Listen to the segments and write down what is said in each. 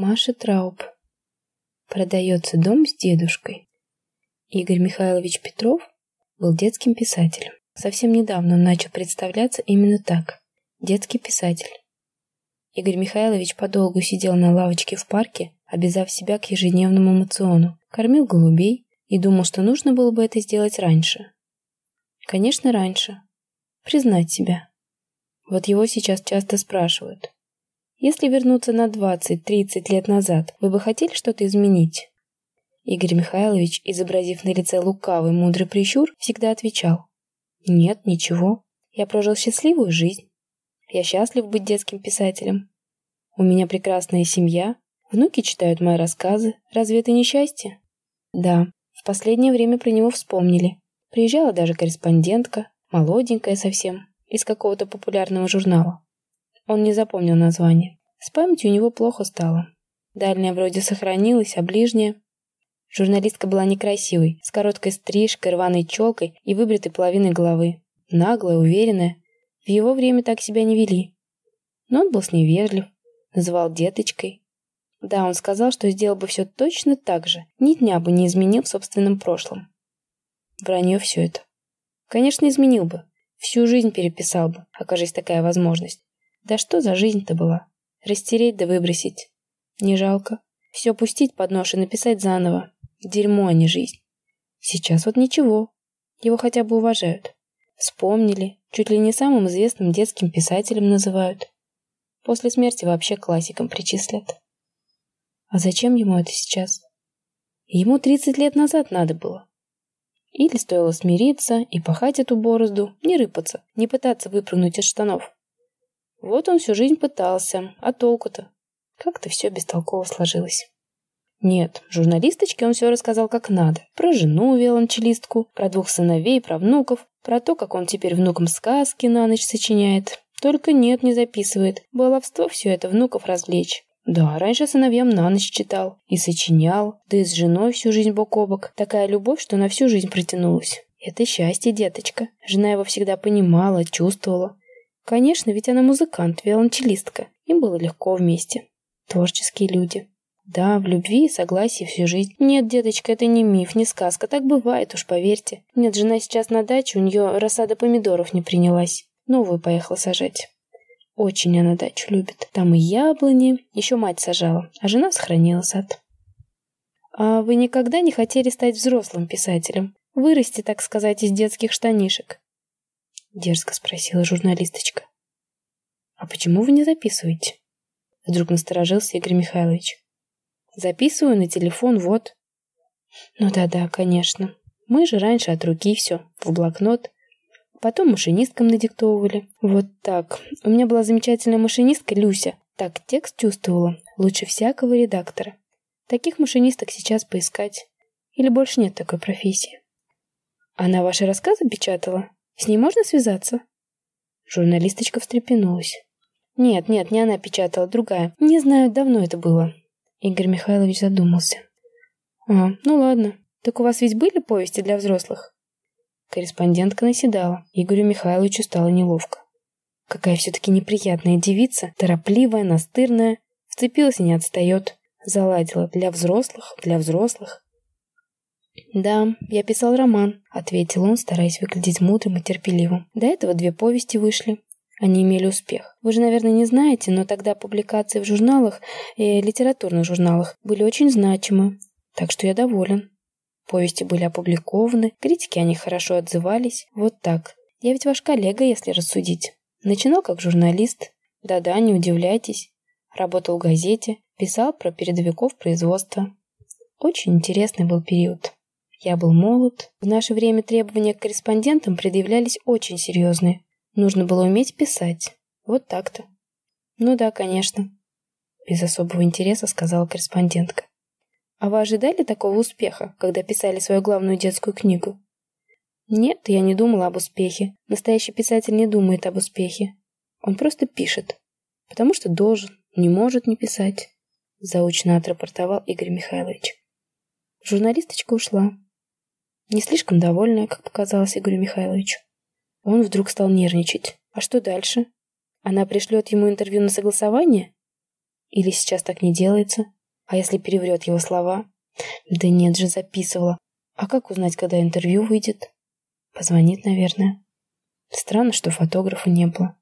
Маша Трауб. Продается дом с дедушкой. Игорь Михайлович Петров был детским писателем. Совсем недавно он начал представляться именно так. Детский писатель. Игорь Михайлович подолгу сидел на лавочке в парке, обязав себя к ежедневному мациону, кормил голубей и думал, что нужно было бы это сделать раньше. Конечно, раньше. Признать себя. Вот его сейчас часто спрашивают. Если вернуться на 20-30 лет назад, вы бы хотели что-то изменить? Игорь Михайлович, изобразив на лице лукавый, мудрый прищур, всегда отвечал. Нет, ничего. Я прожил счастливую жизнь. Я счастлив быть детским писателем. У меня прекрасная семья. Внуки читают мои рассказы. Разве это не счастье? Да, в последнее время про него вспомнили. Приезжала даже корреспондентка, молоденькая совсем, из какого-то популярного журнала. Он не запомнил название. С памятью у него плохо стало. Дальняя вроде сохранилась, а ближняя... Журналистка была некрасивой, с короткой стрижкой, рваной челкой и выбритой половиной головы. Наглая, уверенная. В его время так себя не вели. Но он был с ней вежлив, называл деточкой. Да, он сказал, что сделал бы все точно так же, ни дня бы не изменил в собственном прошлом. Вранье все это. Конечно, изменил бы. Всю жизнь переписал бы, окажись такая возможность. Да что за жизнь-то была? Растереть да выбросить. Не жалко. Все пустить под нож и написать заново. Дерьмо, а не жизнь. Сейчас вот ничего. Его хотя бы уважают. Вспомнили. Чуть ли не самым известным детским писателем называют. После смерти вообще классиком причислят. А зачем ему это сейчас? Ему 30 лет назад надо было. Или стоило смириться и пахать эту борозду, не рыпаться, не пытаться выпрыгнуть из штанов. Вот он всю жизнь пытался, а толку-то? Как-то все бестолково сложилось. Нет, журналисточке он все рассказал как надо. Про жену виолончелистку, про двух сыновей, про внуков, про то, как он теперь внукам сказки на ночь сочиняет. Только нет, не записывает. Баловство все это внуков развлечь. Да, раньше сыновьям на ночь читал и сочинял, да и с женой всю жизнь бок о бок. Такая любовь, что на всю жизнь протянулась. Это счастье, деточка. Жена его всегда понимала, чувствовала. Конечно, ведь она музыкант, виолончелистка. Им было легко вместе. Творческие люди. Да, в любви и согласии всю жизнь. Нет, деточка, это не миф, не сказка. Так бывает, уж поверьте. Нет, жена сейчас на даче, у нее рассада помидоров не принялась. Новую поехала сажать. Очень она дачу любит. Там и яблони, еще мать сажала, а жена сохранила сад. А вы никогда не хотели стать взрослым писателем? Вырасти, так сказать, из детских штанишек? Дерзко спросила журналисточка. «А почему вы не записываете?» Вдруг насторожился Игорь Михайлович. «Записываю на телефон, вот». «Ну да-да, конечно. Мы же раньше от руки все, в блокнот. Потом машинисткам надиктовывали. Вот так. У меня была замечательная машинистка Люся. Так текст чувствовала. Лучше всякого редактора. Таких машинисток сейчас поискать. Или больше нет такой профессии. Она ваши рассказы печатала? С ней можно связаться?» Журналисточка встрепенулась. «Нет, нет, не она печатала, другая. Не знаю, давно это было». Игорь Михайлович задумался. «А, ну ладно. Так у вас ведь были повести для взрослых?» Корреспондентка наседала. Игорю Михайловичу стало неловко. Какая все-таки неприятная девица, торопливая, настырная. Вцепилась и не отстает. Заладила для взрослых, для взрослых. «Да, я писал роман», — ответил он, стараясь выглядеть мудрым и терпеливым. «До этого две повести вышли. Они имели успех. Вы же, наверное, не знаете, но тогда публикации в журналах и литературных журналах были очень значимы. Так что я доволен. Повести были опубликованы, критики о них хорошо отзывались. Вот так. Я ведь ваш коллега, если рассудить. Начинал как журналист. Да-да, не удивляйтесь. Работал в газете, писал про передовиков производства. Очень интересный был период. Я был молод. В наше время требования к корреспондентам предъявлялись очень серьезные. Нужно было уметь писать. Вот так-то. Ну да, конечно. Без особого интереса сказала корреспондентка. А вы ожидали такого успеха, когда писали свою главную детскую книгу? Нет, я не думала об успехе. Настоящий писатель не думает об успехе. Он просто пишет. Потому что должен, не может не писать. Заучно отрапортовал Игорь Михайлович. Журналисточка ушла. Не слишком довольная, как показалось Игорю Михайловичу. Он вдруг стал нервничать. А что дальше? Она пришлет ему интервью на согласование? Или сейчас так не делается? А если переврет его слова? Да нет же, записывала. А как узнать, когда интервью выйдет? Позвонит, наверное. Странно, что фотографа не было.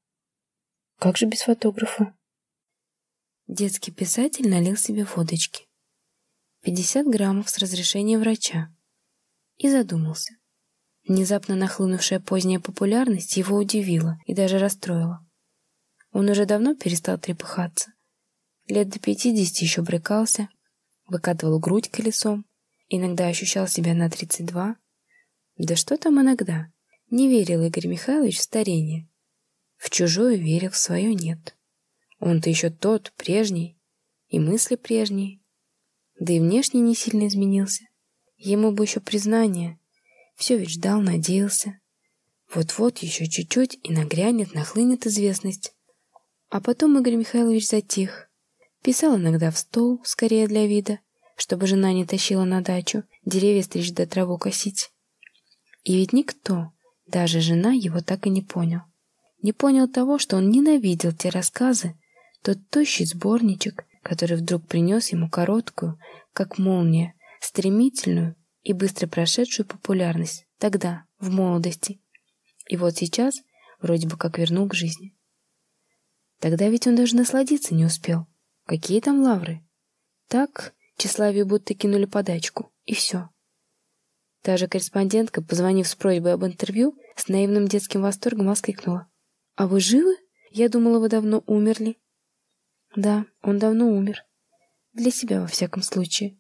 Как же без фотографа? Детский писатель налил себе водочки. 50 граммов с разрешения врача. И задумался. Внезапно нахлынувшая поздняя популярность его удивила и даже расстроила. Он уже давно перестал трепыхаться. Лет до пятидесяти еще брыкался, выкатывал грудь колесом, иногда ощущал себя на 32. Да что там иногда? Не верил Игорь Михайлович в старение. В чужое верил, в свое нет. Он-то еще тот, прежний, и мысли прежние. Да и внешне не сильно изменился. Ему бы еще признание. Все ведь ждал, надеялся. Вот-вот еще чуть-чуть и нагрянет, нахлынет известность. А потом Игорь Михайлович затих. Писал иногда в стол, скорее для вида, чтобы жена не тащила на дачу, деревья стричь да траву косить. И ведь никто, даже жена, его так и не понял. Не понял того, что он ненавидел те рассказы, тот тощий сборничек, который вдруг принес ему короткую, как молния, стремительную и быстро прошедшую популярность тогда, в молодости. И вот сейчас вроде бы как вернул к жизни. Тогда ведь он даже насладиться не успел. Какие там лавры? Так, тщеславию будто кинули подачку, и все. Та же корреспондентка, позвонив с просьбой об интервью, с наивным детским восторгом воскликнула. «А вы живы? Я думала, вы давно умерли». Да, он давно умер. Для себя, во всяком случае.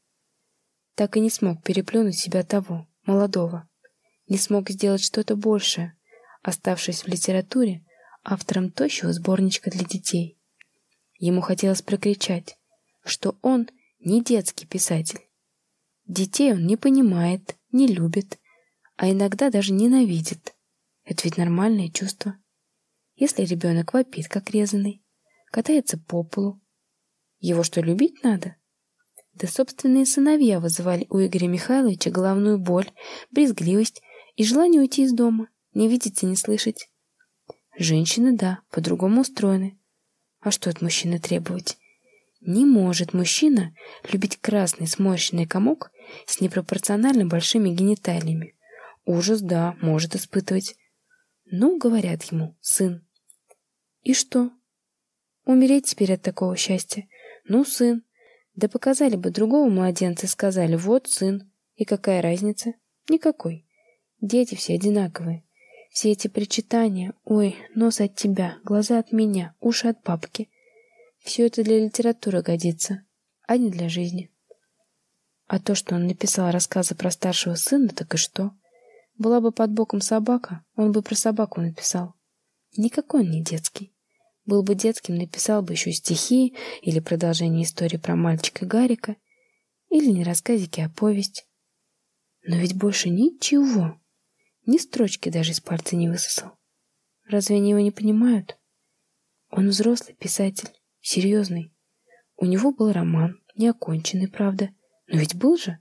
Так и не смог переплюнуть себя того, молодого. Не смог сделать что-то большее, оставшись в литературе автором тощего сборничка для детей. Ему хотелось прокричать, что он не детский писатель. Детей он не понимает, не любит, а иногда даже ненавидит. Это ведь нормальное чувство. Если ребенок вопит, как резанный, катается по полу, его что, любить надо? Да собственные сыновья вызывали у Игоря Михайловича головную боль, брезгливость и желание уйти из дома, не видеть и не слышать. Женщины, да, по-другому устроены. А что от мужчины требовать? Не может мужчина любить красный сморщенный комок с непропорционально большими гениталиями. Ужас, да, может испытывать. Ну, говорят ему, сын. И что? Умереть теперь от такого счастья? Ну, сын. Да показали бы другого младенца и сказали, вот сын. И какая разница? Никакой. Дети все одинаковые. Все эти причитания, ой, нос от тебя, глаза от меня, уши от папки. Все это для литературы годится, а не для жизни. А то, что он написал рассказы про старшего сына, так и что? Была бы под боком собака, он бы про собаку написал. Никакой он не детский. Был бы детским, написал бы еще стихи или продолжение истории про мальчика Гарика, или не рассказики, а повесть. Но ведь больше ничего. Ни строчки даже из пальца не высосал. Разве они его не понимают? Он взрослый писатель, серьезный. У него был роман, неоконченный, правда. Но ведь был же.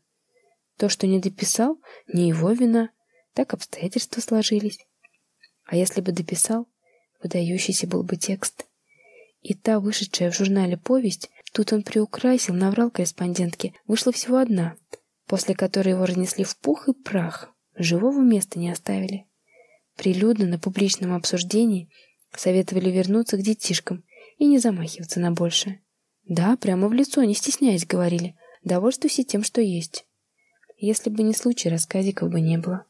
То, что не дописал, не его вина. Так обстоятельства сложились. А если бы дописал, выдающийся был бы текст. И та, вышедшая в журнале повесть, тут он приукрасил, наврал корреспондентке, вышла всего одна, после которой его разнесли в пух и прах. Живого места не оставили. Прилюдно на публичном обсуждении советовали вернуться к детишкам и не замахиваться на большее. Да, прямо в лицо, не стесняясь, говорили. Довольствуйся тем, что есть. Если бы не случай, рассказиков бы не было.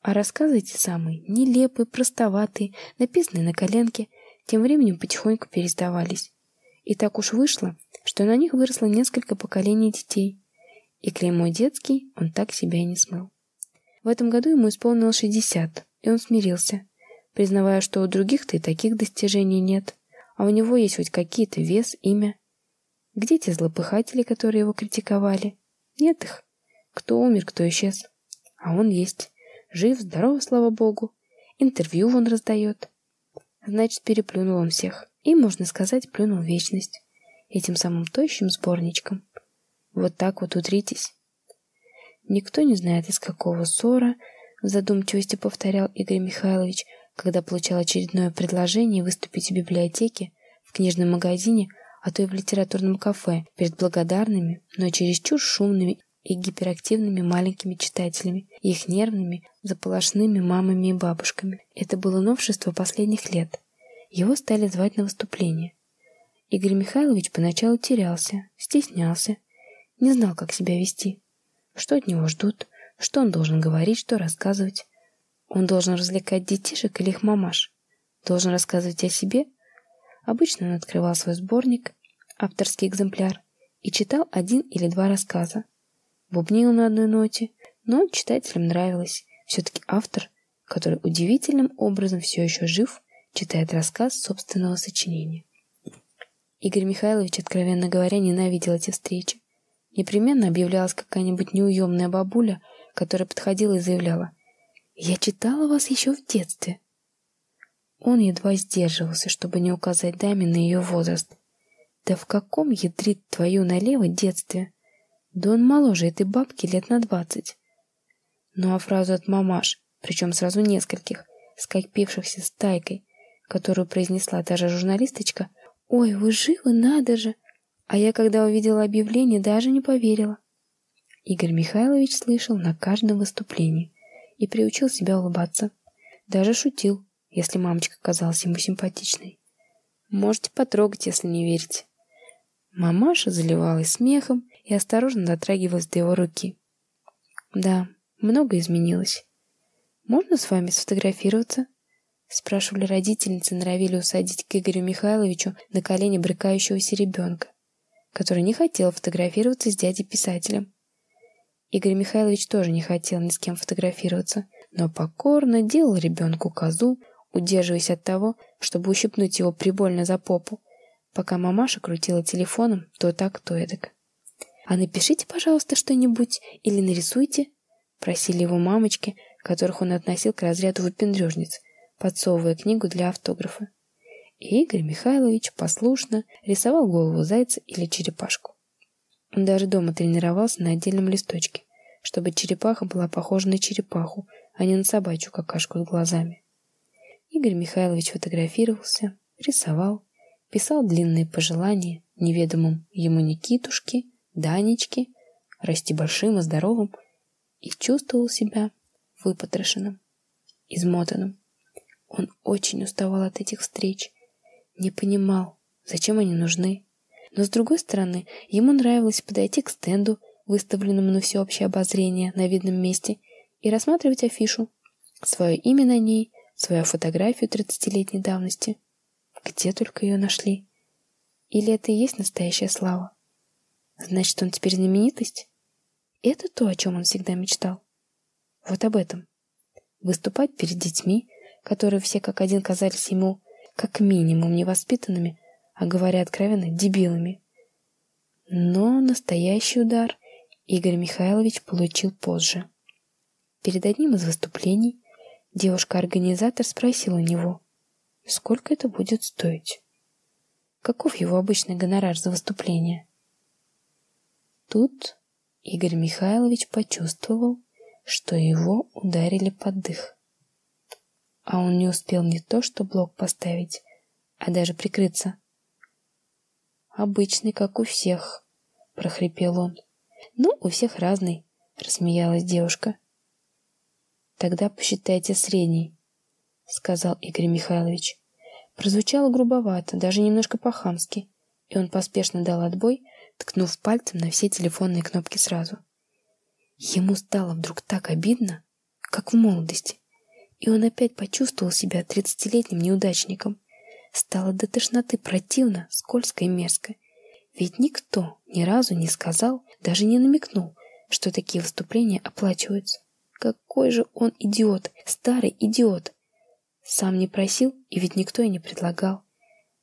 А рассказы эти самые, нелепые, простоватые, написанные на коленке, тем временем потихоньку пересдавались. И так уж вышло, что на них выросло несколько поколений детей. И клеймо детский он так себя и не смыл. В этом году ему исполнилось 60, и он смирился, признавая, что у других-то и таких достижений нет, а у него есть хоть какие-то вес, имя. Где те злопыхатели, которые его критиковали? Нет их. Кто умер, кто исчез. А он есть. Жив, здоров, слава богу. Интервью он раздает. Значит, переплюнул он всех. И, можно сказать, плюнул вечность. Этим самым тощим сборничком. Вот так вот утритесь. Никто не знает, из какого ссора, в задумчивости повторял Игорь Михайлович, когда получал очередное предложение выступить в библиотеке, в книжном магазине, а то и в литературном кафе перед благодарными, но чересчур шумными и гиперактивными маленькими читателями, их нервными, заполошными мамами и бабушками. Это было новшество последних лет. Его стали звать на выступление. Игорь Михайлович поначалу терялся, стеснялся, не знал, как себя вести. Что от него ждут, что он должен говорить, что рассказывать. Он должен развлекать детишек или их мамаш. Должен рассказывать о себе. Обычно он открывал свой сборник, авторский экземпляр, и читал один или два рассказа. Бубнил на одной ноте, но читателям нравилось. Все-таки автор, который удивительным образом все еще жив, читает рассказ собственного сочинения. Игорь Михайлович, откровенно говоря, ненавидел эти встречи. Непременно объявлялась какая-нибудь неуемная бабуля, которая подходила и заявляла «Я читала вас еще в детстве». Он едва сдерживался, чтобы не указать даме на ее возраст. «Да в каком ядрит твою налево детстве? Да он моложе этой бабки лет на двадцать». Ну а фразу от мамаш, причем сразу нескольких, скопившихся стайкой, которую произнесла та же журналисточка, «Ой, вы живы, надо же!» А я, когда увидела объявление, даже не поверила. Игорь Михайлович слышал на каждом выступлении и приучил себя улыбаться. Даже шутил, если мамочка казалась ему симпатичной. Можете потрогать, если не верите. Мамаша заливалась смехом и осторожно дотрагивалась до его руки. Да, много изменилось. «Можно с вами сфотографироваться?» Спрашивали родительницы, норовили усадить к Игорю Михайловичу на колени брыкающегося ребенка, который не хотел фотографироваться с дядей-писателем. Игорь Михайлович тоже не хотел ни с кем фотографироваться, но покорно делал ребенку козу, удерживаясь от того, чтобы ущипнуть его прибольно за попу, пока мамаша крутила телефоном то так, то эдак. «А напишите, пожалуйста, что-нибудь или нарисуйте», — просили его мамочки, которых он относил к разряду выпендрежниц — подсовывая книгу для автографа. И Игорь Михайлович послушно рисовал голову зайца или черепашку. Он даже дома тренировался на отдельном листочке, чтобы черепаха была похожа на черепаху, а не на собачью какашку с глазами. Игорь Михайлович фотографировался, рисовал, писал длинные пожелания неведомым ему Никитушке, Данечке, расти большим и здоровым, и чувствовал себя выпотрошенным, измотанным. Он очень уставал от этих встреч, не понимал, зачем они нужны. Но, с другой стороны, ему нравилось подойти к стенду, выставленному на всеобщее обозрение на видном месте, и рассматривать афишу, свое имя на ней, свою фотографию тридцатилетней давности. Где только ее нашли? Или это и есть настоящая слава? Значит, он теперь знаменитость? Это то, о чем он всегда мечтал. Вот об этом. Выступать перед детьми, которые все как один казались ему как минимум невоспитанными, а говоря откровенно, дебилами. Но настоящий удар Игорь Михайлович получил позже. Перед одним из выступлений девушка-организатор спросила у него, сколько это будет стоить. Каков его обычный гонорар за выступление? Тут Игорь Михайлович почувствовал, что его ударили под дых а он не успел не то что блок поставить, а даже прикрыться. «Обычный, как у всех», — прохрипел он. «Ну, у всех разный», — рассмеялась девушка. «Тогда посчитайте средний», — сказал Игорь Михайлович. Прозвучало грубовато, даже немножко по-хамски, и он поспешно дал отбой, ткнув пальцем на все телефонные кнопки сразу. Ему стало вдруг так обидно, как в молодости. И он опять почувствовал себя тридцатилетним неудачником. Стало до тошноты противно, скользко и мерзко. Ведь никто ни разу не сказал, даже не намекнул, что такие выступления оплачиваются. Какой же он идиот, старый идиот. Сам не просил, и ведь никто и не предлагал.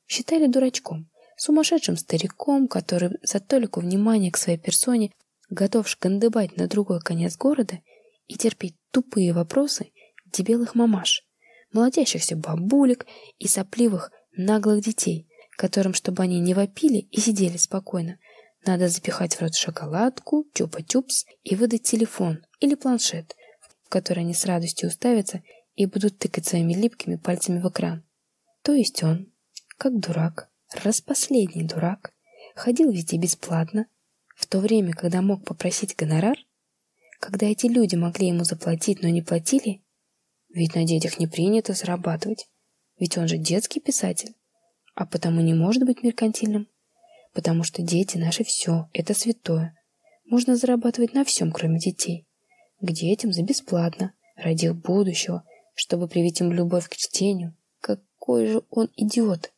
Считали дурачком, сумасшедшим стариком, который за толику внимания к своей персоне готов шкандыбать на другой конец города и терпеть тупые вопросы дебелых мамаш, молодящихся бабулек и сопливых наглых детей, которым, чтобы они не вопили и сидели спокойно, надо запихать в рот шоколадку, чупа-чупс и выдать телефон или планшет, в который они с радостью уставятся и будут тыкать своими липкими пальцами в экран. То есть он, как дурак, распоследний дурак, ходил везде бесплатно, в то время, когда мог попросить гонорар, когда эти люди могли ему заплатить, но не платили, ведь на детях не принято зарабатывать, ведь он же детский писатель, а потому не может быть меркантильным, потому что дети наши все, это святое. Можно зарабатывать на всем, кроме детей. К детям за бесплатно, ради их будущего, чтобы привить им любовь к чтению. Какой же он идиот!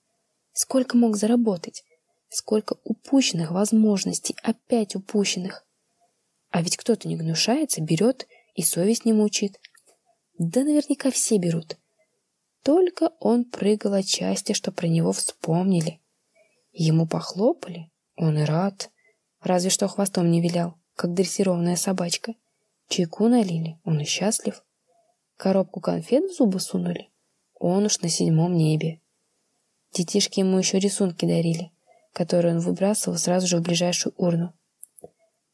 Сколько мог заработать? Сколько упущенных возможностей, опять упущенных. А ведь кто-то не гнушается, берет и совесть не мучит. Да наверняка все берут. Только он прыгал от счастья, что про него вспомнили. Ему похлопали, он и рад. Разве что хвостом не вилял, как дрессированная собачка. Чайку налили, он и счастлив. Коробку конфет в зубы сунули, он уж на седьмом небе. Детишки ему еще рисунки дарили который он выбрасывал сразу же в ближайшую урну.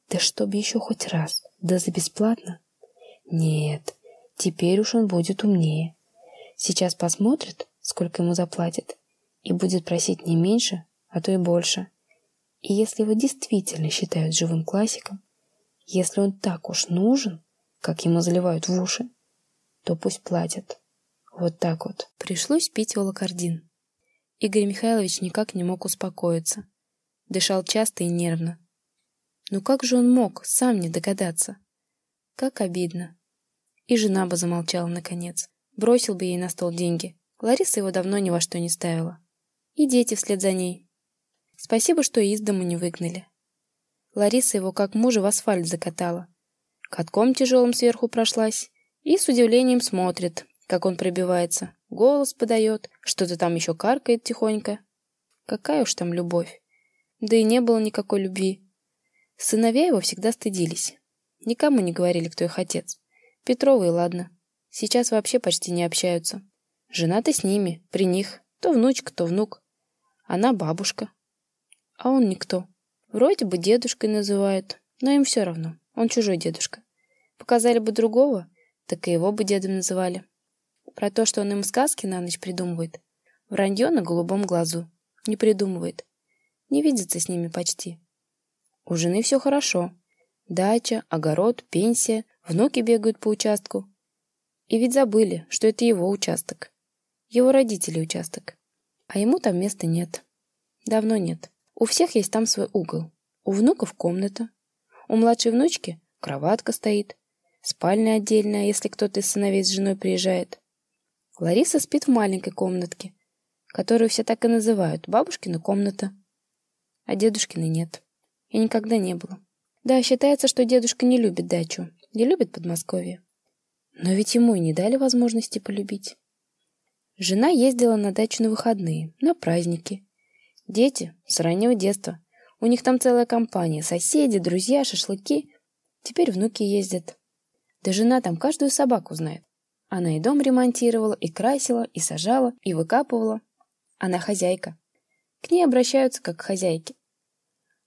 Да чтобы еще хоть раз, да за бесплатно? Нет, теперь уж он будет умнее. Сейчас посмотрит, сколько ему заплатят, и будет просить не меньше, а то и больше. И если его действительно считают живым классиком, если он так уж нужен, как ему заливают в уши, то пусть платят. Вот так вот. Пришлось пить волокордин. Игорь Михайлович никак не мог успокоиться. Дышал часто и нервно. Ну как же он мог сам не догадаться? Как обидно. И жена бы замолчала наконец. Бросил бы ей на стол деньги. Лариса его давно ни во что не ставила. И дети вслед за ней. Спасибо, что из дому не выгнали. Лариса его как мужа в асфальт закатала. Катком тяжелым сверху прошлась и с удивлением смотрит, как он пробивается. Голос подает, что-то там еще каркает тихонько. Какая уж там любовь. Да и не было никакой любви. Сыновья его всегда стыдились. Никому не говорили, кто их отец. Петровы, ладно. Сейчас вообще почти не общаются. Жена-то с ними, при них. То внучка, то внук. Она бабушка. А он никто. Вроде бы дедушкой называют, но им все равно. Он чужой дедушка. Показали бы другого, так и его бы дедом называли. Про то, что он им сказки на ночь придумывает. Вранье на голубом глазу. Не придумывает. Не видится с ними почти. У жены все хорошо. Дача, огород, пенсия, внуки бегают по участку. И ведь забыли, что это его участок. Его родителей участок. А ему там места нет. Давно нет. У всех есть там свой угол. У внуков комната. У младшей внучки кроватка стоит. Спальня отдельная, если кто-то из сыновей с женой приезжает. Лариса спит в маленькой комнатке, которую все так и называют бабушкина комната. А дедушкины нет. И никогда не было. Да, считается, что дедушка не любит дачу, не любит Подмосковье. Но ведь ему и не дали возможности полюбить. Жена ездила на дачу на выходные, на праздники. Дети с раннего детства. У них там целая компания, соседи, друзья, шашлыки. Теперь внуки ездят. Да жена там каждую собаку знает. Она и дом ремонтировала, и красила, и сажала, и выкапывала. Она хозяйка. К ней обращаются как к хозяйке.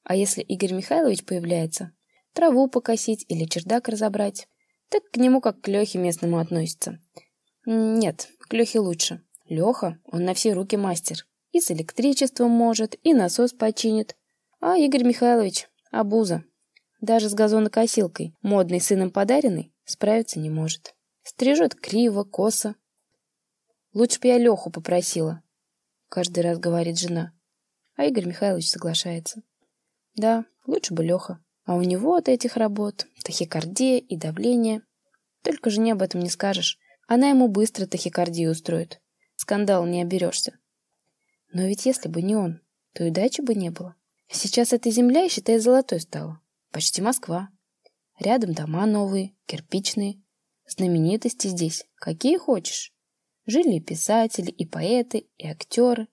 А если Игорь Михайлович появляется, траву покосить или чердак разобрать, так к нему как к Лехе местному относится. Нет, к Лехе лучше. Леха, он на все руки мастер. И с электричеством может, и насос починит. А Игорь Михайлович — обуза. Даже с газонокосилкой, модной сыном подаренной, справиться не может. Стрижет криво, косо. Лучше бы я Леху попросила, каждый раз говорит жена. А Игорь Михайлович соглашается. Да, лучше бы Леха. А у него от этих работ тахикардия и давление. Только жене об этом не скажешь. Она ему быстро тахикардию устроит. Скандал не оберешься. Но ведь если бы не он, то и дачи бы не было. Сейчас эта земля, считай, золотой стала. Почти Москва. Рядом дома новые, кирпичные. Знаменитости здесь какие хочешь. Жили и писатели, и поэты, и актеры.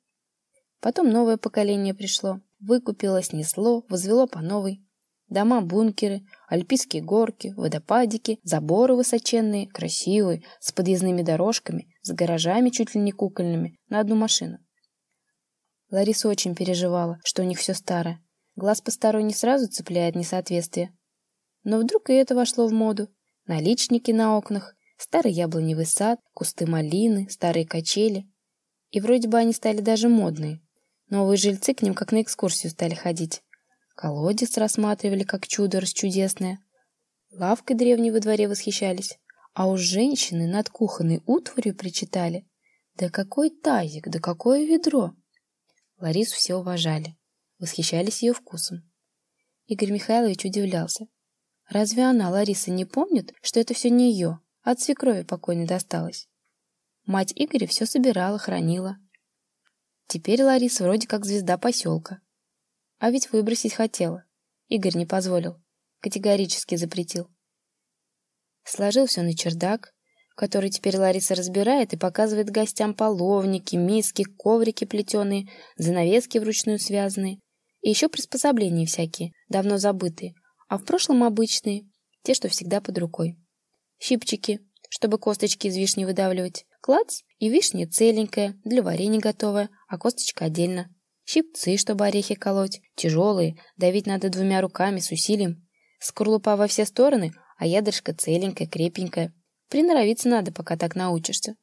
Потом новое поколение пришло, выкупило, снесло, возвело по новой. Дома-бункеры, альпийские горки, водопадики, заборы высоченные, красивые, с подъездными дорожками, с гаражами чуть ли не кукольными, на одну машину. Лариса очень переживала, что у них все старое. Глаз посторонний сразу цепляет несоответствие. Но вдруг и это вошло в моду, наличники на окнах, старый яблоневый сад, кусты малины, старые качели. И вроде бы они стали даже модные. Новые жильцы к ним как на экскурсию стали ходить. Колодец рассматривали как чудо расчудесное. Лавкой древней во дворе восхищались. А уж женщины над кухонной утварью причитали. Да какой тазик, да какое ведро! Ларису все уважали, восхищались ее вкусом. Игорь Михайлович удивлялся. Разве она, Лариса, не помнит, что это все не ее, а от свекрови покойной досталось? Мать Игоря все собирала, хранила. Теперь Лариса вроде как звезда поселка. А ведь выбросить хотела. Игорь не позволил. Категорически запретил. Сложил все на чердак, который теперь Лариса разбирает и показывает гостям половники, миски, коврики плетеные, занавески вручную связанные. И еще приспособления всякие, давно забытые, а в прошлом обычные, те, что всегда под рукой. Щипчики, чтобы косточки из вишни выдавливать. Клац, и вишня целенькая, для варенья готовая, а косточка отдельно. Щипцы, чтобы орехи колоть, тяжелые, давить надо двумя руками с усилием. Скорлупа во все стороны, а ядрышко целенькое, крепенькое. Приноровиться надо, пока так научишься.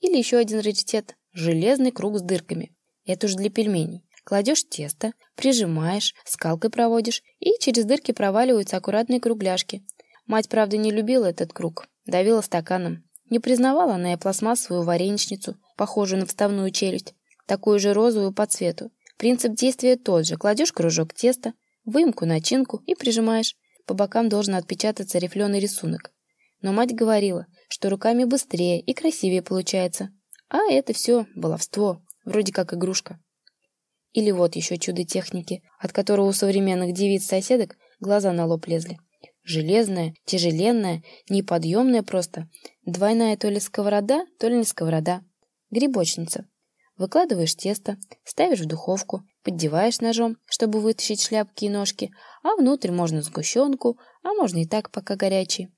Или еще один раритет – железный круг с дырками. Это уж для пельменей. Кладешь тесто, прижимаешь, скалкой проводишь, и через дырки проваливаются аккуратные кругляшки. Мать, правда, не любила этот круг, давила стаканом. Не признавала она и пластмассовую вареничницу, похожую на вставную челюсть, такую же розовую по цвету. Принцип действия тот же. Кладешь кружок теста, выемку, начинку и прижимаешь. По бокам должен отпечататься рифленый рисунок. Но мать говорила, что руками быстрее и красивее получается. А это все баловство, вроде как игрушка. Или вот еще чудо техники, от которого у современных девиц-соседок глаза на лоб лезли. Железная, тяжеленная, неподъемная просто. Двойная то ли сковорода, то ли не сковорода. Грибочница. Выкладываешь тесто, ставишь в духовку, поддеваешь ножом, чтобы вытащить шляпки и ножки, а внутрь можно сгущенку, а можно и так, пока горячий.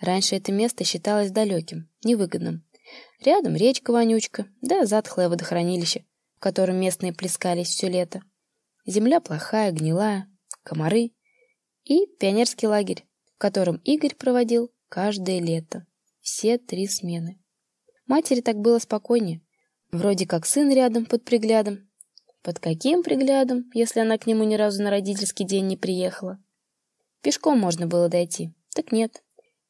Раньше это место считалось далеким, невыгодным. Рядом речка-вонючка, да затхлое водохранилище, в котором местные плескались все лето. Земля плохая, гнилая, комары и пионерский лагерь, в котором Игорь проводил каждое лето, все три смены. Матери так было спокойнее. Вроде как сын рядом под приглядом. Под каким приглядом, если она к нему ни разу на родительский день не приехала? Пешком можно было дойти. Так нет.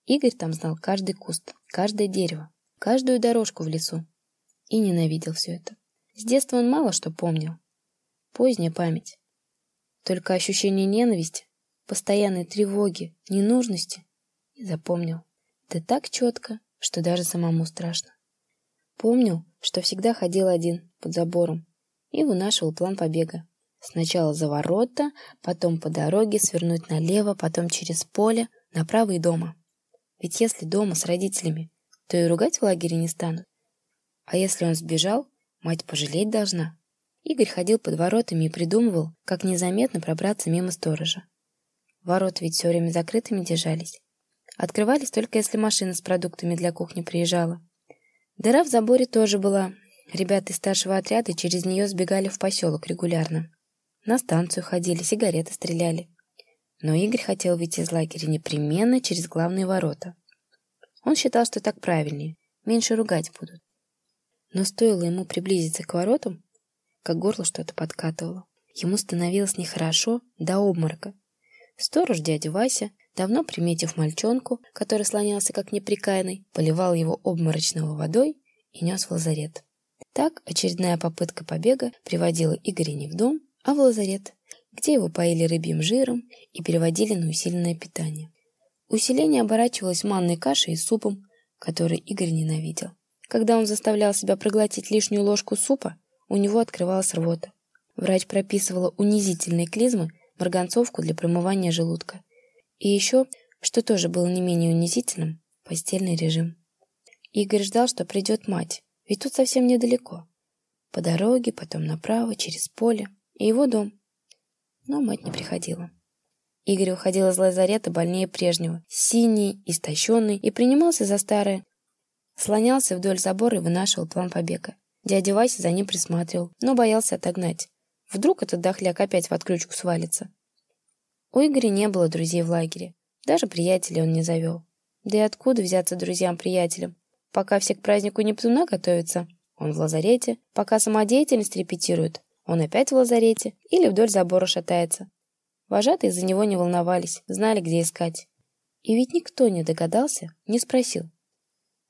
Игорь там знал каждый куст, каждое дерево, каждую дорожку в лесу. И ненавидел все это. С детства он мало что помнил. Поздняя память. Только ощущение ненависти, постоянной тревоги, ненужности и запомнил. Да так четко, что даже самому страшно. Помнил, что всегда ходил один, под забором, и вынашивал план побега. Сначала за ворота, потом по дороге свернуть налево, потом через поле, направо и дома. Ведь если дома с родителями, то и ругать в лагере не станут. А если он сбежал, Мать пожалеть должна. Игорь ходил под воротами и придумывал, как незаметно пробраться мимо сторожа. Ворота ведь все время закрытыми держались. Открывались только если машина с продуктами для кухни приезжала. Дыра в заборе тоже была. Ребята из старшего отряда через нее сбегали в поселок регулярно. На станцию ходили, сигареты стреляли. Но Игорь хотел выйти из лагеря непременно через главные ворота. Он считал, что так правильнее, меньше ругать будут. Но стоило ему приблизиться к воротам, как горло что-то подкатывало. Ему становилось нехорошо до обморока. Сторож дядя Вася, давно приметив мальчонку, который слонялся как неприкаянный, поливал его обморочного водой и нес в лазарет. Так очередная попытка побега приводила Игоря не в дом, а в лазарет, где его поили рыбьим жиром и переводили на усиленное питание. Усиление оборачивалось манной кашей и супом, который Игорь ненавидел. Когда он заставлял себя проглотить лишнюю ложку супа, у него открывалась рвота. Врач прописывала унизительные клизмы, марганцовку для промывания желудка. И еще, что тоже было не менее унизительным, постельный режим. Игорь ждал, что придет мать, ведь тут совсем недалеко. По дороге, потом направо, через поле и его дом. Но мать не приходила. Игорь уходил из лазарета больнее прежнего, синий, истощенный, и принимался за старое, Слонялся вдоль забора и вынашивал план побега. Дядя Вася за ним присматривал, но боялся отогнать. Вдруг этот дохляк опять в отключку свалится. У Игоря не было друзей в лагере. Даже приятелей он не завел. Да и откуда взяться друзьям-приятелям? Пока все к празднику Нептуна готовятся, он в лазарете. Пока самодеятельность репетирует, Он опять в лазарете или вдоль забора шатается. Вожатые за него не волновались, знали, где искать. И ведь никто не догадался, не спросил.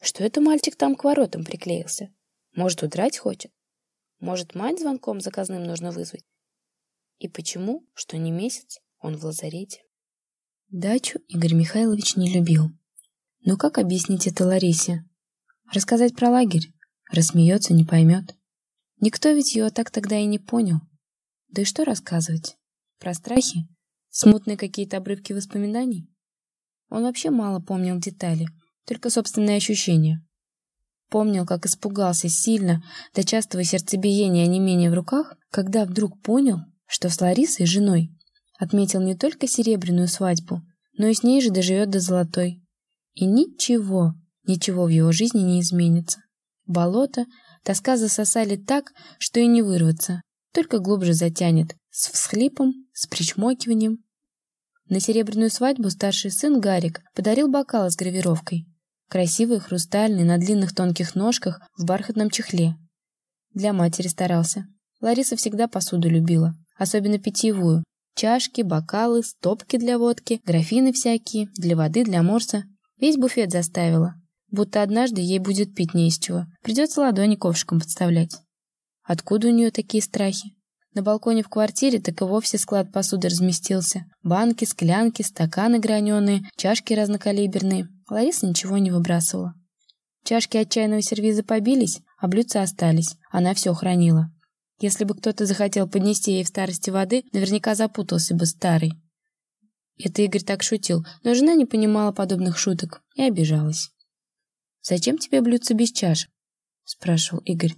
Что это мальчик там к воротам приклеился? Может, удрать хочет? Может, мать звонком заказным нужно вызвать? И почему, что не месяц, он в лазарете? Дачу Игорь Михайлович не любил. Но как объяснить это Ларисе? Рассказать про лагерь? Рассмеется, не поймет. Никто ведь ее так тогда и не понял. Да и что рассказывать? Про страхи? Смутные какие-то обрывки воспоминаний? Он вообще мало помнил детали, только собственные ощущения. Помнил, как испугался сильно до частого сердцебиения не менее в руках, когда вдруг понял, что с Ларисой, женой, отметил не только серебряную свадьбу, но и с ней же доживет до золотой. И ничего, ничего в его жизни не изменится. Болото, тоска засосали так, что и не вырваться, только глубже затянет, с всхлипом, с причмокиванием. На серебряную свадьбу старший сын Гарик подарил бокал с гравировкой. Красивый, хрустальный, на длинных тонких ножках, в бархатном чехле. Для матери старался. Лариса всегда посуду любила, особенно питьевую. Чашки, бокалы, стопки для водки, графины всякие, для воды, для морса. Весь буфет заставила. Будто однажды ей будет пить не из чего. Придется ладони ковшиком подставлять. Откуда у нее такие страхи? На балконе в квартире так и вовсе склад посуды разместился. Банки, склянки, стаканы граненые, чашки разнокалиберные. Лариса ничего не выбрасывала. Чашки от чайного сервиза побились, а блюдца остались. Она все хранила. Если бы кто-то захотел поднести ей в старости воды, наверняка запутался бы старый. Это Игорь так шутил, но жена не понимала подобных шуток и обижалась. «Зачем тебе блюдце без чашек?» — спрашивал Игорь.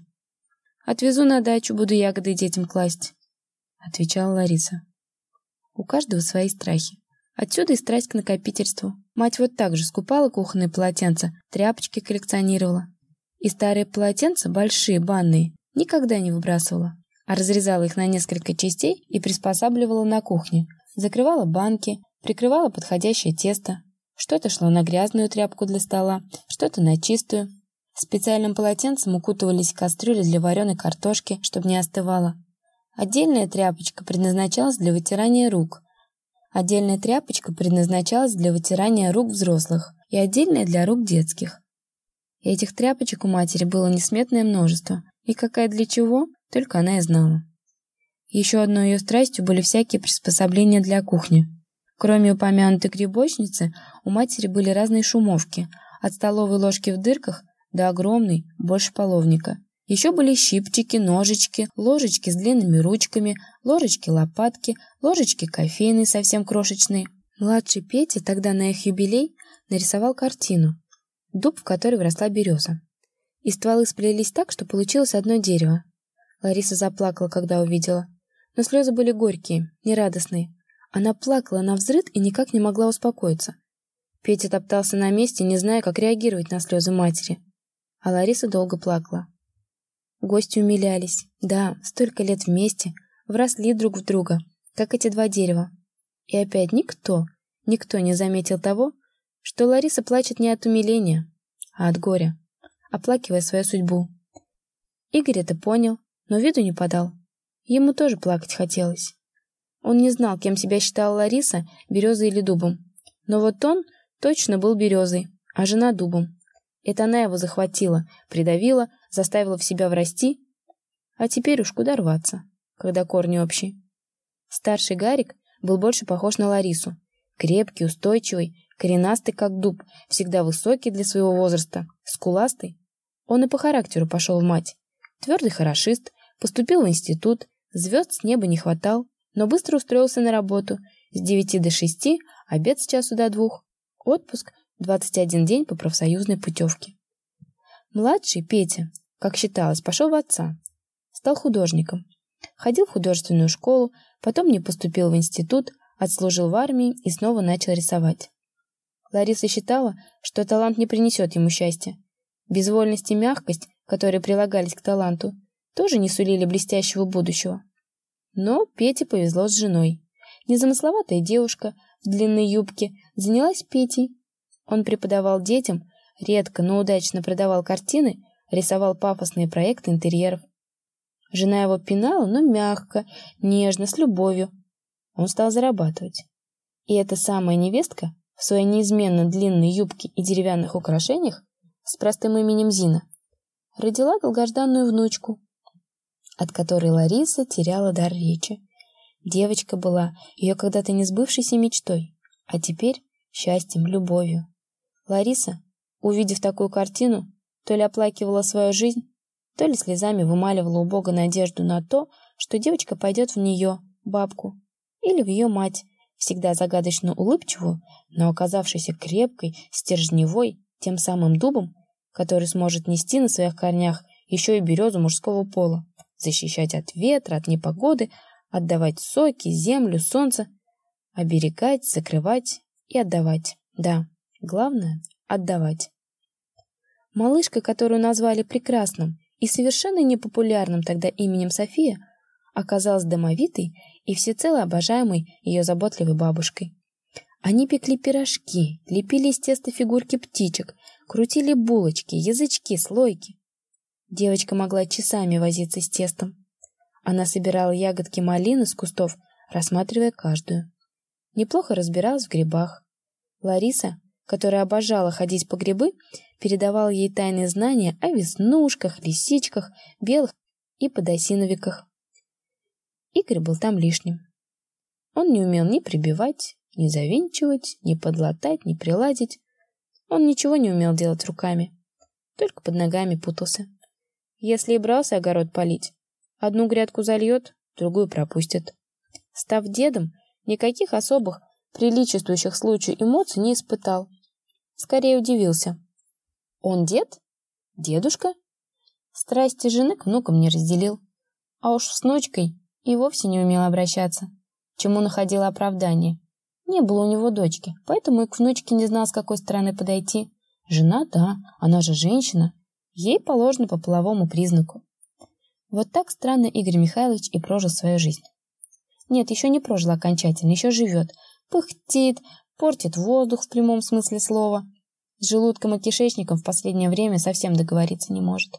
«Отвезу на дачу, буду ягоды детям класть», — отвечала Лариса. У каждого свои страхи. Отсюда и страсть к накопительству. Мать вот так же скупала кухонные полотенца, тряпочки коллекционировала. И старые полотенца, большие, банные, никогда не выбрасывала, а разрезала их на несколько частей и приспосабливала на кухне. Закрывала банки, прикрывала подходящее тесто. Что-то шло на грязную тряпку для стола, что-то на чистую. Специальным полотенцем укутывались кастрюли для вареной картошки, чтобы не остывала. Отдельная тряпочка предназначалась для вытирания рук. Отдельная тряпочка предназначалась для вытирания рук взрослых и отдельная для рук детских. этих тряпочек у матери было несметное множество, и какая для чего, только она и знала. Еще одной ее страстью были всякие приспособления для кухни. Кроме упомянутой грибочницы, у матери были разные шумовки, от столовой ложки в дырках до огромной, больше половника. Еще были щипчики, ножички, ложечки с длинными ручками, ложечки-лопатки, ложечки кофейные, совсем крошечные. Младший Петя тогда на их юбилей нарисовал картину. Дуб, в которой выросла береза. И стволы сплелись так, что получилось одно дерево. Лариса заплакала, когда увидела. Но слезы были горькие, нерадостные. Она плакала на взрыд и никак не могла успокоиться. Петя топтался на месте, не зная, как реагировать на слезы матери. А Лариса долго плакала. Гости умилялись. Да, столько лет вместе, вросли друг в друга, как эти два дерева. И опять никто, никто не заметил того, что Лариса плачет не от умиления, а от горя, оплакивая свою судьбу. Игорь это понял, но виду не подал. Ему тоже плакать хотелось. Он не знал, кем себя считала Лариса, березой или дубом. Но вот он точно был березой, а жена дубом. Это она его захватила, придавила, заставила в себя врасти. А теперь уж куда рваться, когда корни общие. Старший Гарик был больше похож на Ларису. Крепкий, устойчивый, коренастый, как дуб, всегда высокий для своего возраста, скуластый. Он и по характеру пошел в мать. Твердый хорошист, поступил в институт, звезд с неба не хватал, но быстро устроился на работу. С девяти до шести, обед с часу до двух, отпуск 21 день по профсоюзной путевке. Младший, Петя, как считалось, пошел в отца. Стал художником. Ходил в художественную школу, потом не поступил в институт, отслужил в армии и снова начал рисовать. Лариса считала, что талант не принесет ему счастья. Безвольность и мягкость, которые прилагались к таланту, тоже не сулили блестящего будущего. Но Пете повезло с женой. Незамысловатая девушка в длинной юбке занялась Петей он преподавал детям, редко, но удачно продавал картины, рисовал пафосные проекты интерьеров. Жена его пинала, но мягко, нежно, с любовью. Он стал зарабатывать. И эта самая невестка в своей неизменно длинной юбке и деревянных украшениях с простым именем Зина родила долгожданную внучку, от которой Лариса теряла дар речи. Девочка была ее когда-то не сбывшейся мечтой, а теперь счастьем, любовью. Лариса, увидев такую картину, то ли оплакивала свою жизнь, то ли слезами вымаливала у Бога надежду на то, что девочка пойдет в нее, бабку, или в ее мать, всегда загадочно улыбчивую, но оказавшейся крепкой, стержневой, тем самым дубом, который сможет нести на своих корнях еще и березу мужского пола, защищать от ветра, от непогоды, отдавать соки, землю, солнце, оберегать, закрывать и отдавать. Да, главное — отдавать. Малышка, которую назвали прекрасным и совершенно непопулярным тогда именем София, оказалась домовитой и всецело обожаемой ее заботливой бабушкой. Они пекли пирожки, лепили из теста фигурки птичек, крутили булочки, язычки, слойки. Девочка могла часами возиться с тестом. Она собирала ягодки малины с кустов, рассматривая каждую. Неплохо разбиралась в грибах. Лариса, которая обожала ходить по грибы, передавала ей тайные знания о веснушках, лисичках, белых и подосиновиках. Игорь был там лишним. Он не умел ни прибивать, ни завинчивать, ни подлатать, ни приладить. Он ничего не умел делать руками, только под ногами путался. Если и брался огород полить, одну грядку зальет, другую пропустит. Став дедом, никаких особых, приличествующих случаю эмоций не испытал. Скорее удивился. Он дед? Дедушка? Страсти жены к внукам не разделил. А уж с внучкой и вовсе не умел обращаться, чему находила оправдание. Не было у него дочки, поэтому и к внучке не знал, с какой стороны подойти. Жена, да, она же женщина. Ей положено по половому признаку. Вот так странно Игорь Михайлович и прожил свою жизнь. Нет, еще не прожил окончательно, еще живет. Пыхтит, портит воздух в прямом смысле слова. С желудком и кишечником в последнее время совсем договориться не может.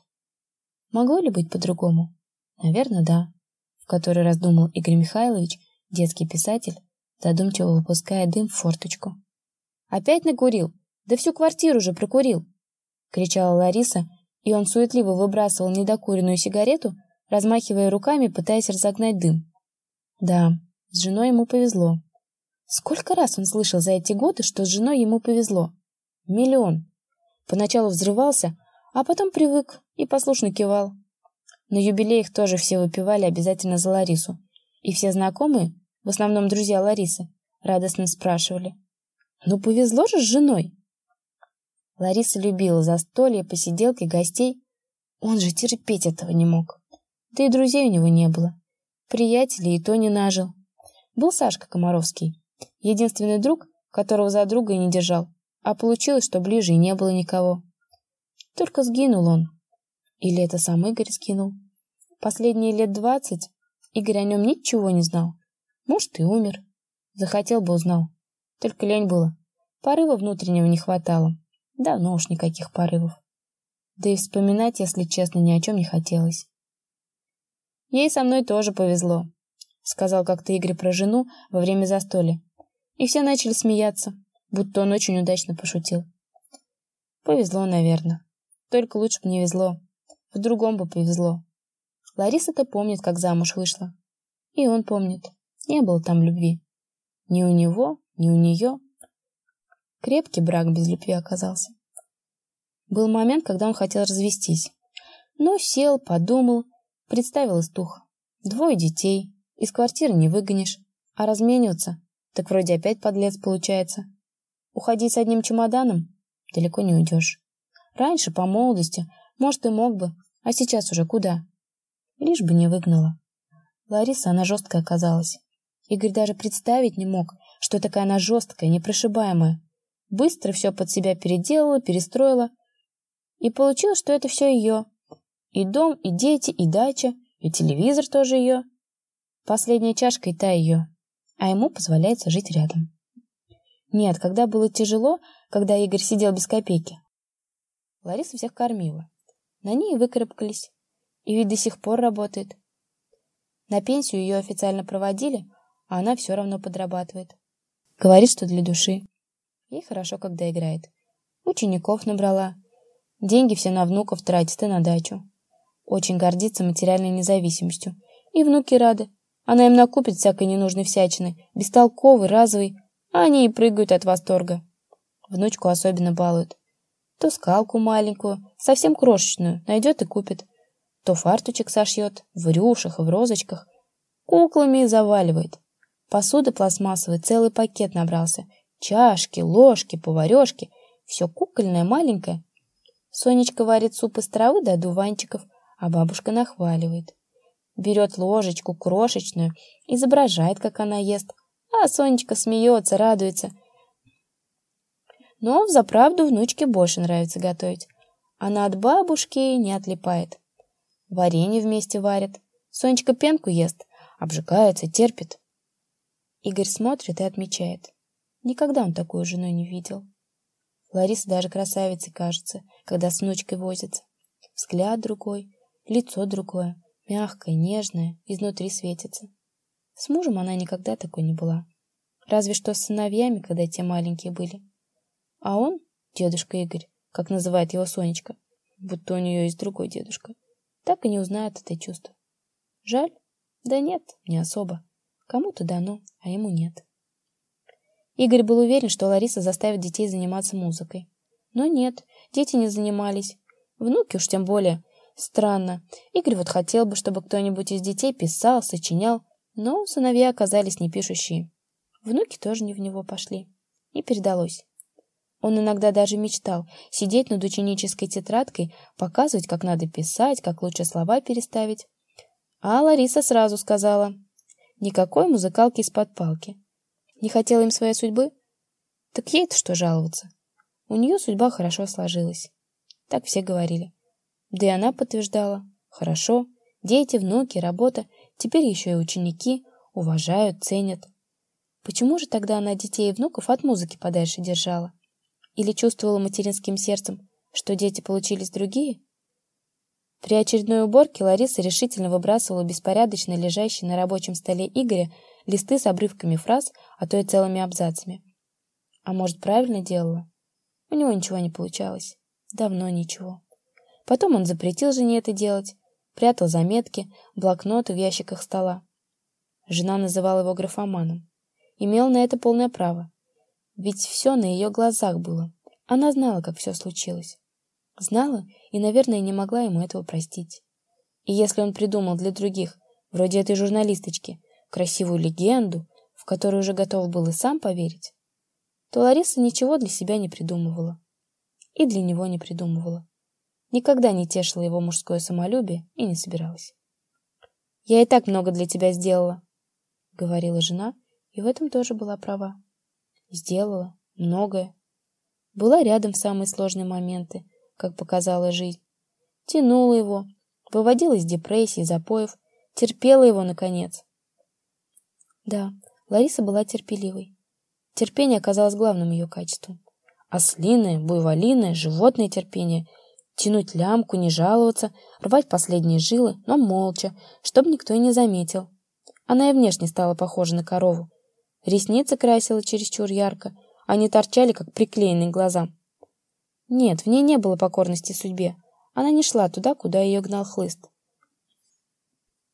Могло ли быть по-другому? Наверное, да. В который раз думал Игорь Михайлович, детский писатель, задумчиво выпуская дым в форточку. «Опять накурил? Да всю квартиру же прокурил!» — кричала Лариса, и он суетливо выбрасывал недокуренную сигарету, размахивая руками, пытаясь разогнать дым. Да, с женой ему повезло. Сколько раз он слышал за эти годы, что с женой ему повезло? Миллион. Поначалу взрывался, а потом привык и послушно кивал. На юбилеях тоже все выпивали обязательно за Ларису. И все знакомые, в основном друзья Ларисы, радостно спрашивали. «Ну, повезло же с женой!» Лариса любила застолье, посиделки, гостей. Он же терпеть этого не мог. Да и друзей у него не было. Приятелей и то не нажил. Был Сашка Комаровский, единственный друг, которого за друга и не держал, а получилось, что ближе и не было никого. Только сгинул он. Или это сам Игорь сгинул. Последние лет двадцать Игорь о нем ничего не знал. Может, и умер. Захотел бы, узнал. Только лень было. Порыва внутреннего не хватало. Давно уж никаких порывов. Да и вспоминать, если честно, ни о чем не хотелось. Ей со мной тоже повезло, сказал как-то Игорь про жену во время застолья. И все начали смеяться, будто он очень удачно пошутил. Повезло, наверное. Только лучше бы не везло. В другом бы повезло. Лариса-то помнит, как замуж вышла. И он помнит. Не было там любви. Ни у него, ни у нее. Крепкий брак без любви оказался. Был момент, когда он хотел развестись. Но сел, подумал, представил истух. Двое детей, из квартиры не выгонишь. А размениваться, так вроде опять подлец получается. Уходить с одним чемоданом далеко не уйдешь. Раньше, по молодости, может, и мог бы, а сейчас уже куда? Лишь бы не выгнала. Лариса, она жесткая оказалась. Игорь даже представить не мог, что такая она жесткая, непрошибаемая. Быстро все под себя переделала, перестроила. И получилось, что это все ее. И дом, и дети, и дача, и телевизор тоже ее. Последняя чашка и та ее. А ему позволяется жить рядом. Нет, когда было тяжело, когда Игорь сидел без копейки, Лариса всех кормила. На ней выкарабкались. И ведь до сих пор работает. На пенсию ее официально проводили, а она все равно подрабатывает. Говорит, что для души. Ей хорошо, когда играет. Учеников набрала. Деньги все на внуков тратит и на дачу. Очень гордится материальной независимостью. И внуки рады. Она им накупит всякой ненужной всячины, бестолковый, разовый, а они и прыгают от восторга. Внучку особенно балуют. То скалку маленькую, совсем крошечную, найдет и купит. То фартучек сошьет, в рюшах и в розочках. Куклами заваливает. Посуды пластмассовой целый пакет набрался. Чашки, ложки, поварешки. Все кукольное, маленькое. Сонечка варит суп из травы до одуванчиков, а бабушка нахваливает. Берет ложечку крошечную, изображает, как она ест, а Сонечка смеется, радуется. Но взаправду внучке больше нравится готовить. Она от бабушки не отлипает. Варенье вместе варят. Сонечка пенку ест, обжигается, терпит. Игорь смотрит и отмечает. Никогда он такую жену не видел. Лариса даже красавицей кажется, когда с внучкой возится. Взгляд другой, лицо другое, мягкое, нежное, изнутри светится. С мужем она никогда такой не была. Разве что с сыновьями, когда те маленькие были. А он, дедушка Игорь, как называет его Сонечка, будто у нее есть другой дедушка, так и не узнает это чувство. Жаль? Да нет, не особо. Кому-то дано, а ему нет. Игорь был уверен, что Лариса заставит детей заниматься музыкой. Но нет, дети не занимались. Внуки уж тем более. Странно. Игорь вот хотел бы, чтобы кто-нибудь из детей писал, сочинял, но сыновья оказались непишущие. Внуки тоже не в него пошли. И передалось. Он иногда даже мечтал сидеть над ученической тетрадкой, показывать, как надо писать, как лучше слова переставить. А Лариса сразу сказала, никакой музыкалки из-под палки. Не хотела им своей судьбы? Так ей-то что жаловаться? У нее судьба хорошо сложилась. Так все говорили. Да и она подтверждала. Хорошо, дети, внуки, работа, теперь еще и ученики уважают, ценят. Почему же тогда она детей и внуков от музыки подальше держала? Или чувствовала материнским сердцем, что дети получились другие? При очередной уборке Лариса решительно выбрасывала беспорядочно лежащие на рабочем столе Игоря листы с обрывками фраз, а то и целыми абзацами. А может, правильно делала? У него ничего не получалось. Давно ничего. Потом он запретил жене это делать, прятал заметки, блокноты в ящиках стола. Жена называла его графоманом. Имел на это полное право. Ведь все на ее глазах было. Она знала, как все случилось. Знала и, наверное, не могла ему этого простить. И если он придумал для других, вроде этой журналисточки, красивую легенду, в которую уже готов был и сам поверить, то Лариса ничего для себя не придумывала. И для него не придумывала. Никогда не тешила его мужское самолюбие и не собиралась. «Я и так много для тебя сделала», — говорила жена, и в этом тоже была права. Сделала многое. Была рядом в самые сложные моменты, как показала жизнь. Тянула его, выводила из депрессии, запоев, терпела его, наконец. Да, Лариса была терпеливой. Терпение оказалось главным ее качеством. Ослиное, буйволиное, животное терпение. Тянуть лямку, не жаловаться, рвать последние жилы, но молча, чтобы никто и не заметил. Она и внешне стала похожа на корову. Ресницы красила чересчур ярко, они торчали, как приклеенные глазам. Нет, в ней не было покорности судьбе. Она не шла туда, куда ее гнал хлыст.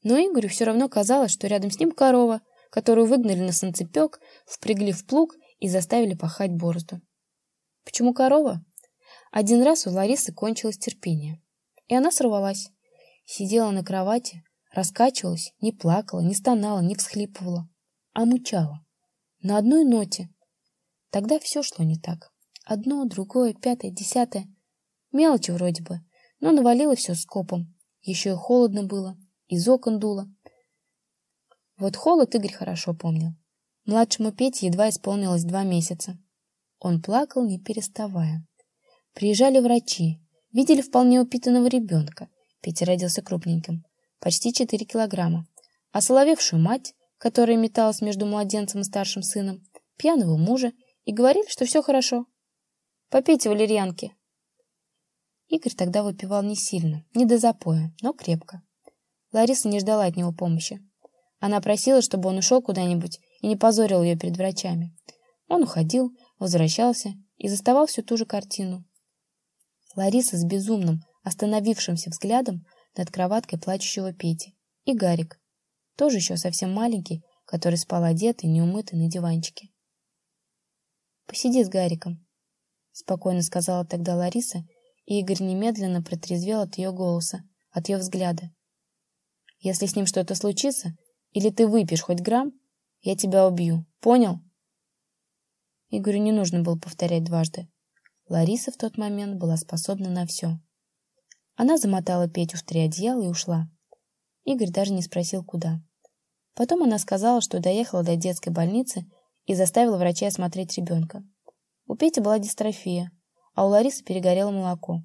Но Игорю все равно казалось, что рядом с ним корова, которую выгнали на санцепек, впрягли в плуг и заставили пахать борозду. Почему корова? Один раз у Ларисы кончилось терпение, и она сорвалась. Сидела на кровати, раскачивалась, не плакала, не стонала, не всхлипывала, а мучала. На одной ноте. Тогда все шло не так. Одно, другое, пятое, десятое. Мелочи вроде бы, но навалило все скопом. Еще и холодно было, из окон дуло. Вот холод Игорь хорошо помнил. Младшему Пете едва исполнилось два месяца. Он плакал, не переставая. Приезжали врачи, видели вполне упитанного ребенка. Петя родился крупненьким, почти четыре килограмма. А соловевшую мать, которая металась между младенцем и старшим сыном, пьяного мужа, и говорили, что все хорошо. Попейте валерьянки. Игорь тогда выпивал не сильно, не до запоя, но крепко. Лариса не ждала от него помощи. Она просила, чтобы он ушел куда-нибудь и не позорил ее перед врачами. Он уходил, возвращался и заставал всю ту же картину. Лариса с безумным, остановившимся взглядом над кроваткой плачущего Пети. И Гарик, тоже еще совсем маленький, который спал одетый, неумытый на диванчике. «Посиди с Гариком», — спокойно сказала тогда Лариса, и Игорь немедленно протрезвел от ее голоса, от ее взгляда. «Если с ним что-то случится, или ты выпьешь хоть грамм, я тебя убью. Понял?» Игорю не нужно было повторять дважды. Лариса в тот момент была способна на все. Она замотала Петю в три одеяла и ушла. Игорь даже не спросил, куда. Потом она сказала, что доехала до детской больницы и заставила врача осмотреть ребенка. У Пети была дистрофия, а у Ларисы перегорело молоко.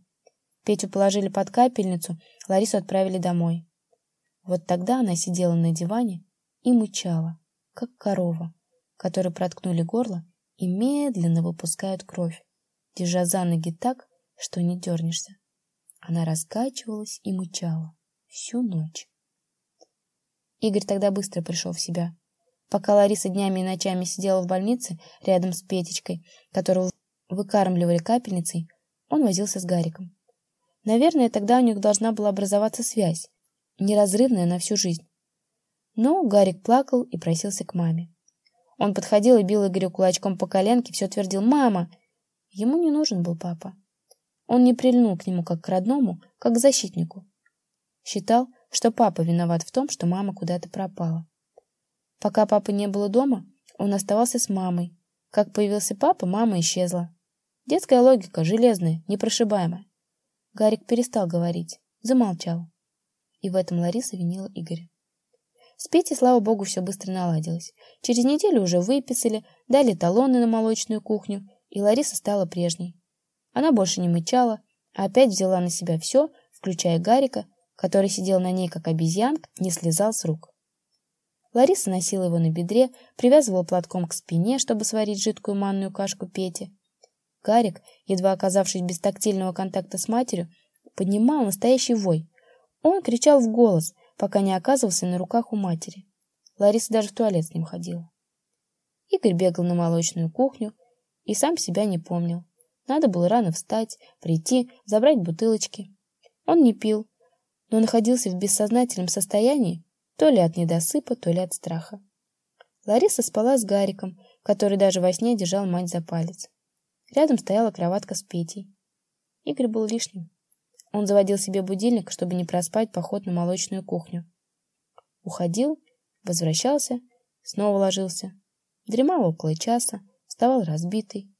Петю положили под капельницу, Ларису отправили домой. Вот тогда она сидела на диване и мычала, как корова, которой проткнули горло и медленно выпускают кровь, держа за ноги так, что не дернешься. Она раскачивалась и мычала всю ночь. Игорь тогда быстро пришел в себя. Пока Лариса днями и ночами сидела в больнице рядом с Петечкой, которого выкармливали капельницей, он возился с Гариком. Наверное, тогда у них должна была образоваться связь, неразрывная на всю жизнь. Но Гарик плакал и просился к маме. Он подходил и бил Игорю кулачком по коленке, все твердил «Мама!». Ему не нужен был папа. Он не прильнул к нему как к родному, как к защитнику. Считал, что папа виноват в том, что мама куда-то пропала. Пока папы не было дома, он оставался с мамой. Как появился папа, мама исчезла. Детская логика, железная, непрошибаемая. Гарик перестал говорить, замолчал. И в этом Лариса винила Игоря. С Петей, слава богу, все быстро наладилось. Через неделю уже выписали, дали талоны на молочную кухню, и Лариса стала прежней. Она больше не мычала, а опять взяла на себя все, включая Гарика, который сидел на ней, как обезьянка, не слезал с рук. Лариса носила его на бедре, привязывала платком к спине, чтобы сварить жидкую манную кашку Пете. Гарик, едва оказавшись без тактильного контакта с матерью, поднимал настоящий вой. Он кричал в голос, пока не оказывался на руках у матери. Лариса даже в туалет с ним ходила. Игорь бегал на молочную кухню и сам себя не помнил. Надо было рано встать, прийти, забрать бутылочки. Он не пил, но находился в бессознательном состоянии то ли от недосыпа, то ли от страха. Лариса спала с Гариком, который даже во сне держал мать за палец. Рядом стояла кроватка с Петей. Игорь был лишним. Он заводил себе будильник, чтобы не проспать поход на молочную кухню. Уходил, возвращался, снова ложился. Дремал около часа, вставал разбитый.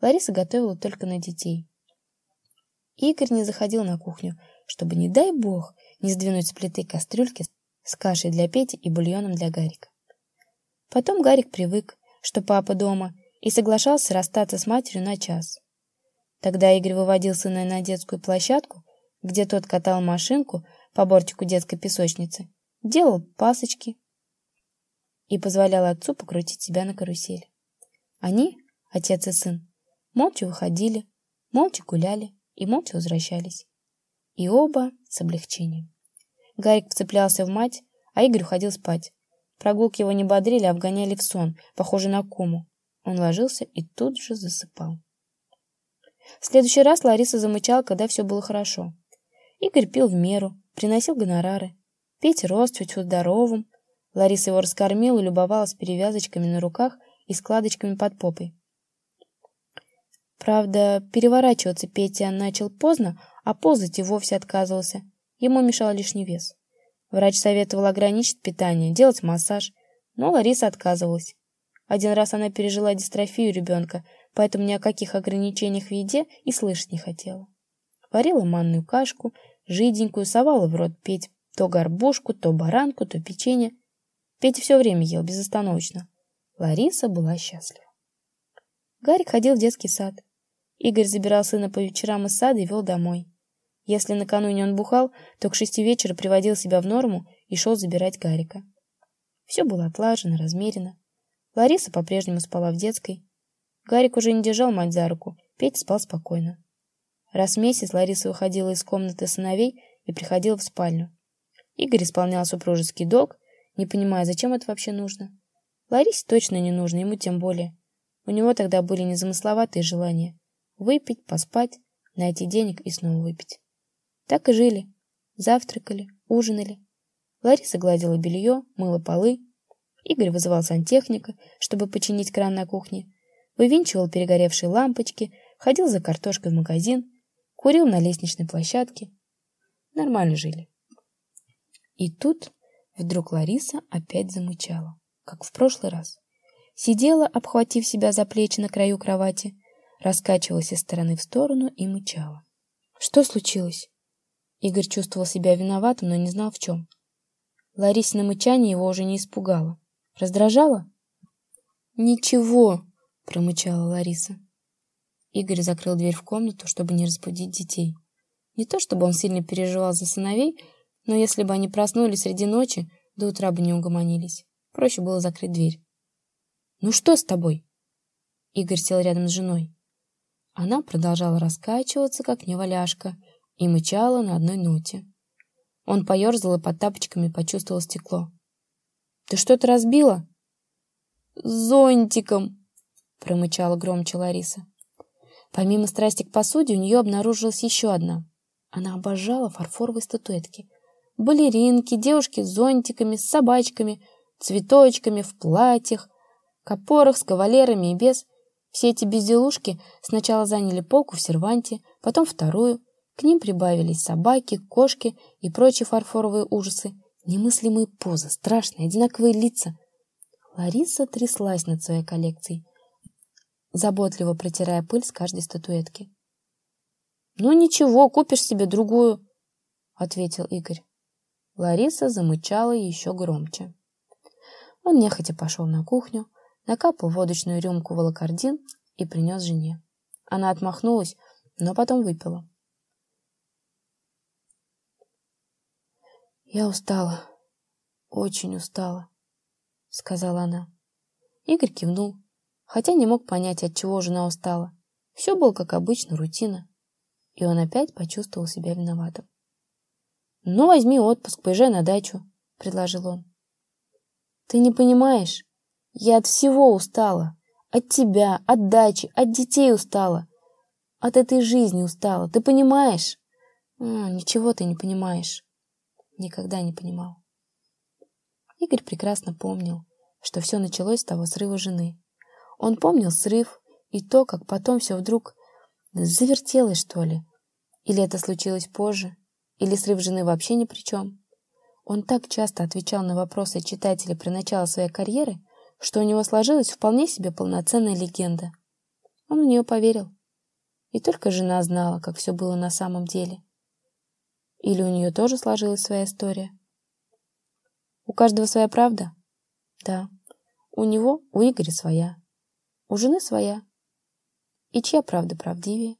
Лариса готовила только на детей. Игорь не заходил на кухню, чтобы, не дай бог, не сдвинуть с плиты кастрюльки с кашей для Пети и бульоном для Гарика. Потом Гарик привык, что папа дома, и соглашался расстаться с матерью на час. Тогда Игорь выводил сына на детскую площадку, где тот катал машинку по бортику детской песочницы, делал пасочки и позволял отцу покрутить себя на карусели. Они, отец и сын, молча выходили, молча гуляли и молча возвращались. И оба с облегчением. Гарик вцеплялся в мать, а Игорь уходил спать. Прогулки его не бодрили, а вгоняли в сон, похожий на кому. Он ложился и тут же засыпал. В следующий раз Лариса замычала, когда все было хорошо. Игорь пил в меру, приносил гонорары. Петя рос чуть здоровым. Лариса его раскормила любовалась перевязочками на руках и складочками под попой. Правда, переворачиваться Петя начал поздно, а ползать и вовсе отказывался. Ему мешал лишний вес. Врач советовал ограничить питание, делать массаж, но Лариса отказывалась. Один раз она пережила дистрофию ребенка, поэтому ни о каких ограничениях в еде и слышать не хотела. Варила манную кашку, жиденькую, совала в рот петь то горбушку, то баранку, то печенье. Петя все время ел безостановочно. Лариса была счастлива. Гарик ходил в детский сад. Игорь забирал сына по вечерам из сада и вел домой. Если накануне он бухал, то к шести вечера приводил себя в норму и шел забирать Гарика. Все было отлажено, размерено. Лариса по-прежнему спала в детской. Гарик уже не держал мать за руку, Петя спал спокойно. Раз в месяц Лариса выходила из комнаты сыновей и приходила в спальню. Игорь исполнял супружеский долг, не понимая, зачем это вообще нужно. Ларисе точно не нужно, ему тем более. У него тогда были незамысловатые желания. Выпить, поспать, найти денег и снова выпить. Так и жили. Завтракали, ужинали. Лариса гладила белье, мыла полы. Игорь вызывал сантехника, чтобы починить кран на кухне. Вывинчивал перегоревшие лампочки, ходил за картошкой в магазин, курил на лестничной площадке. Нормально жили. И тут вдруг Лариса опять замычала, как в прошлый раз. Сидела, обхватив себя за плечи на краю кровати, раскачивалась из стороны в сторону и мычала. Что случилось? Игорь чувствовал себя виноватым, но не знал в чем. Ларисина мычание его уже не испугало. Раздражало? «Ничего», — промычала Лариса. Игорь закрыл дверь в комнату, чтобы не разбудить детей. Не то чтобы он сильно переживал за сыновей, но если бы они проснулись среди ночи, до утра бы не угомонились. Проще было закрыть дверь. «Ну что с тобой?» Игорь сел рядом с женой. Она продолжала раскачиваться, как неваляшка, и мычала на одной ноте. Он поерзал и под тапочками почувствовал стекло. «Ты что-то разбила?» «Зонтиком!» — промычала громче Лариса. Помимо страсти к посуде, у нее обнаружилась еще одна. Она обожала фарфоровые статуэтки. Балеринки, девушки с зонтиками, с собачками, цветочками, в платьях, копорах с кавалерами и без. Все эти безделушки сначала заняли полку в серванте, потом вторую. К ним прибавились собаки, кошки и прочие фарфоровые ужасы. Немыслимые позы, страшные, одинаковые лица. Лариса тряслась над своей коллекцией, заботливо протирая пыль с каждой статуэтки. «Ну ничего, купишь себе другую», — ответил Игорь. Лариса замычала еще громче. Он нехотя пошел на кухню, накапал водочную рюмку волокордин и принес жене. Она отмахнулась, но потом выпила. «Я устала, очень устала», — сказала она. Игорь кивнул, хотя не мог понять, от чего жена устала. Все было, как обычно, рутина. И он опять почувствовал себя виноватым. «Ну, возьми отпуск, поезжай на дачу», — предложил он. «Ты не понимаешь, я от всего устала. От тебя, от дачи, от детей устала. От этой жизни устала. Ты понимаешь?» а, «Ничего ты не понимаешь». Никогда не понимал. Игорь прекрасно помнил, что все началось с того срыва жены. Он помнил срыв и то, как потом все вдруг завертелось, что ли. Или это случилось позже, или срыв жены вообще ни при чем. Он так часто отвечал на вопросы читателей про начало своей карьеры, что у него сложилась вполне себе полноценная легенда. Он в нее поверил. И только жена знала, как все было на самом деле. Или у нее тоже сложилась своя история. У каждого своя правда? Да. У него, у Игоря своя. У жены своя. И чья правда правдивее?